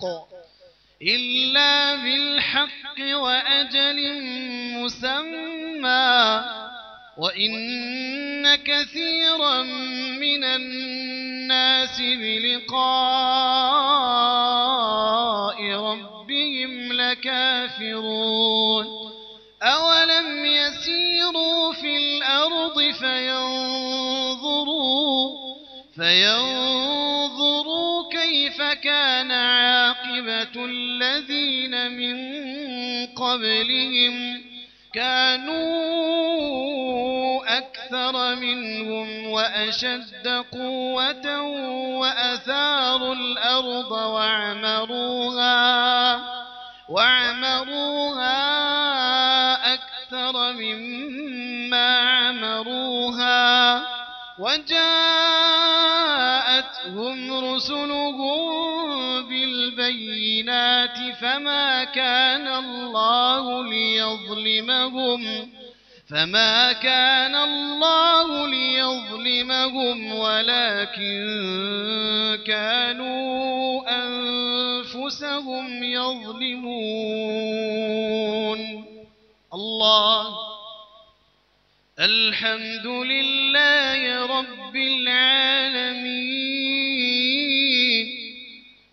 بالحق إلا بالحق وأجل مسمى. وإن كثيرا من الناس بلقاء ربهم لكافرون. أولم يسيروا في الأرض فينظروا فينظروا كيف كان عاقبة الذين من قبلهم كانوا أكثر منهم وأشد قوة وأثاروا الأرض وعمروها وعمروها أكثر مما عمروها. وجاءتهم رسلهم بالبينات فما كان الله ليظلمهم فما كان الله ليظلمهم ولكن كانوا أنفسهم يظلمون. الله. الحمد لله رب العالمين.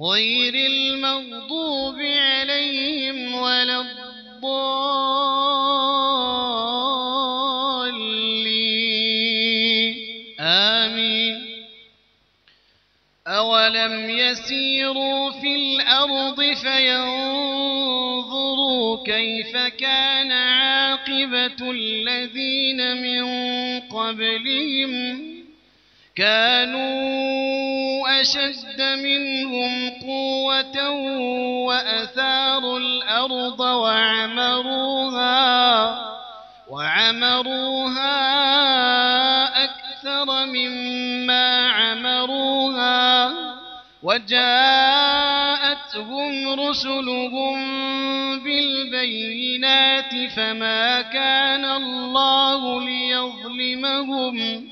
غير المغضوب عليهم ولا الضالين. آمين. أولم يسيروا في الأرض فينظروا كيف كان عاقبة الذين من قبلهم؟ كانوا أشد منهم قوة وأثاروا الأرض وعمروها وعمروها أكثر مما عمروها. وجاءتهم رسلهم بالبينات فما كان الله ليظلمهم.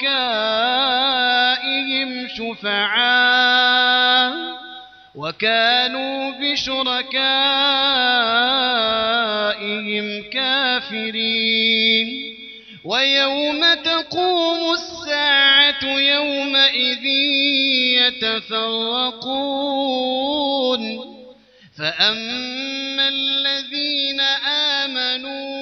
شركائهم شفعاء وكانوا بشركائهم كافرين. ويوم تقوم الساعة يومئذ يتفرقون. فأما الذين آمنوا